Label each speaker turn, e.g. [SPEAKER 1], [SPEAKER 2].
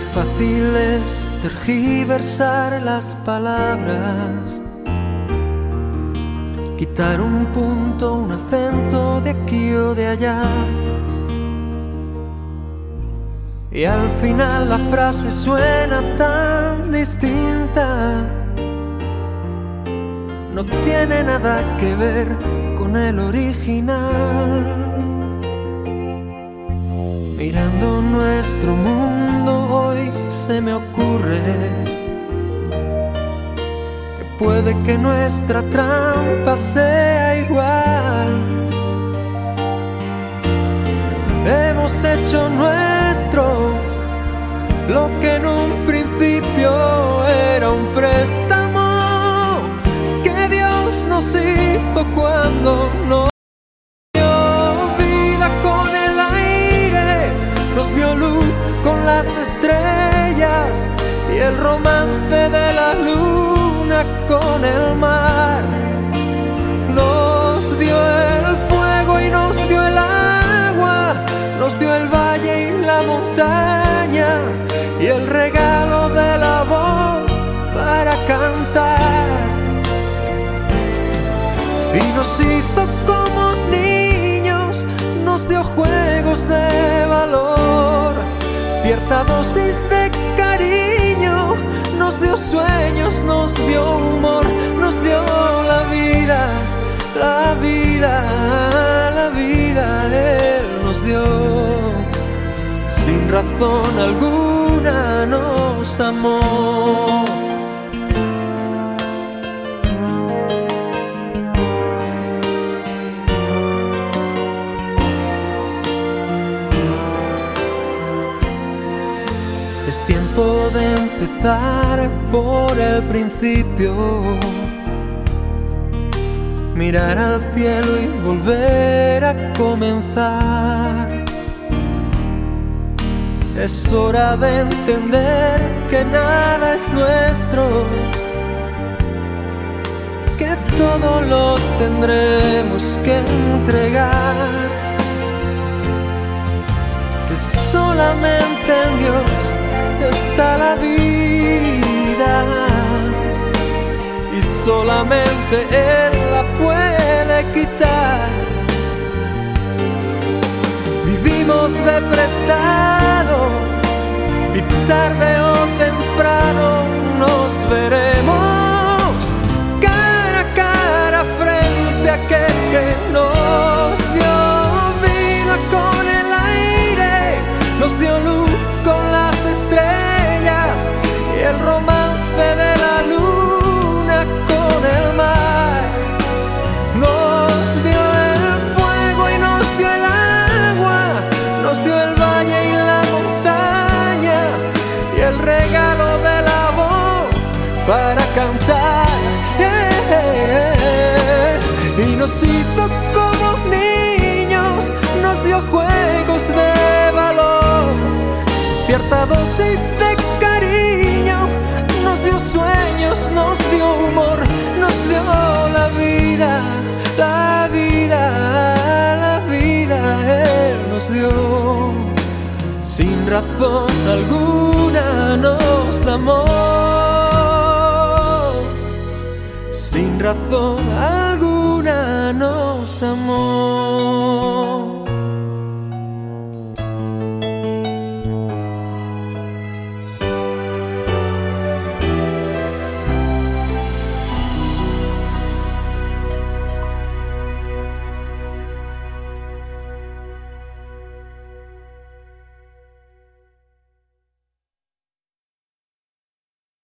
[SPEAKER 1] fácil es tergiversar las palabras, quitar un punto, un acento de aquí o de allá. Y al final la frase suena tan distinta. No tiene nada que ver con el original. Mirando nuestro mundo se me ocurre que puede que nuestra trampa sea igual. Hemos hecho nuestro lo que en un principio era un préstamo que Dios nos hizo cuando no de la luna con el mar. Nos dio el fuego y nos dio el agua, nos dio el valle y la montaña y el regalo de la voz para cantar. Y nos hizo como niños, nos dio juegos de valor cierta dosis de dio sueños, nos dio humor, nos dio la vida, la vida, la vida, Él nos dio. Sin razón alguna nos amó. Es tiempo de empezar por el principio. Mirar al cielo y volver a comenzar. Es hora de entender que nada es nuestro. Que todo lo tendremos que entregar. Que solamente en Dios está la vida y solamente Él la puede quitar. Vivimos de prestado y tarde para cantar. Y nos hizo como niños, nos dio juegos de valor cierta dosis de cariño, nos dio sueños, nos dio humor, nos dio la vida, la vida, la vida, Él nos dio. Sin razón alguna nos amó, sin razón amó.